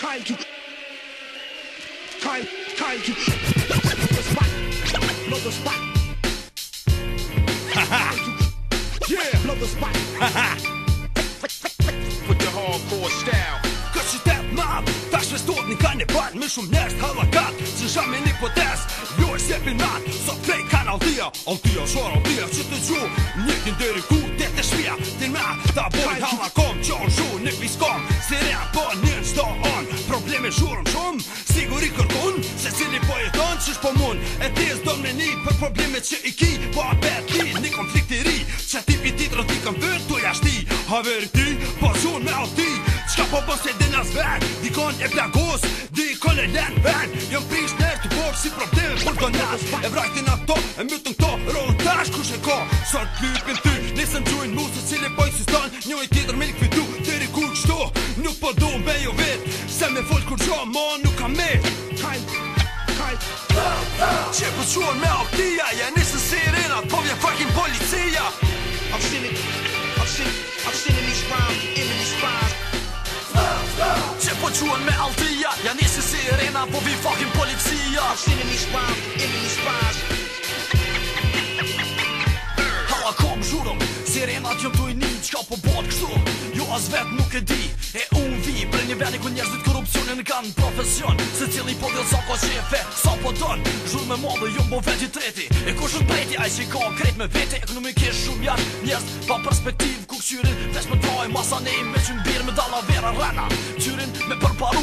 Kaiju. Kai, kaiju. Another spot. Another spot. yeah, another spot. With the hardcore style. Cause it's that mob. Фашистотникане бар, мишум нешт халакат Сижаме ни потес, јој себе над Со клей канал дија, ал дија, шор ал дија Че те џу, никин дери ку, те те швија Ти на, та бой халаком, чон жу, ник виском Се реа по нин што он problem shurëm shumë Siguri kërkun Se cili po jeton që shpo mund E ti e zdo me një për problemet që i ki Po a për ti një konflikt i ri Që ti piti të rëti këm vërë të jashti Haver ti, po shumë me ati Qka po bës po e din as Dikon e plagos, dikon e len vend Jëm prish nërë të borë si probleme për të nash E vrajti në to, e mytën këto Rëllë tash kush e ka Sër lypin ty, nisën gjujnë morgen nu kom med Kajl, kajl Tjek på turen med opdier Jeg er næsten set ind og på, vi er fucking politier Opstilling, opstilling, opstillingsvarm Inden i sparen Temperaturen med Aldia Jeg næsten ser ender, hvor vi fucking politier Opstillingsvarm, inden i sparen Halla, kom, sjurem Ser ender, du i nitskap på ksu Jo, as vet, nuk e di E unë Një veri ku njerëzit korupcionin kanë profesion Se cili po dhe t'sa ka qefe, sa po ton Shur me më dhe jumë bë veti treti E ku shumë treti, ai a i si ka kret me vete Ekonomikisht shumë jashtë njerëz Pa perspektiv ku kësyrin Vesh me trajë masa nejë me qënë birë Me dala vera rana, Qyrin, me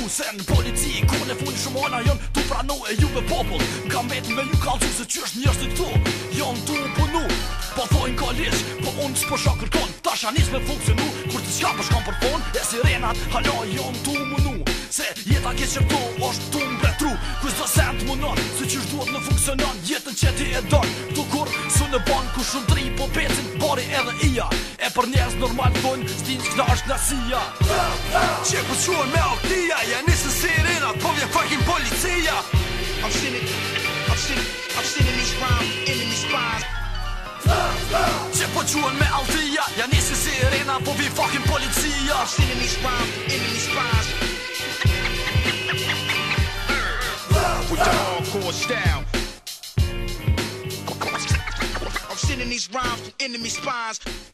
se në polici i kone funi shumë ona jon Tu pranu e juve për popull Nga metin me ju kalcu se që është njështë të këtu Jon tu në punu Po thojnë ka lish Po unë së përshak kërkon Ta shanis me funksionu Kur të shka përshkon po për fon E sirenat halo jon tu më nu Se jeta kje që këtu është tu mbretru bretru Kus të sent më non Se qysh duhet në funksionon Jetën që ti e dojnë Tu kur su në ban Kus shumë tri po pecin Bari edhe ija normal Imponeres normalt bund Stinsk knarsk nazier Tjek på turen med Agdia Jeg er næsten set ind og påvirker fucking politier Obstinate, obstinate, obstinate is crime, enemy spies Temperaturen me Aldia Jeg næsten ser ind og vi fucking I've seen enemies round enemy spies Put the hardcore course I'm sending these rhymes to enemy spies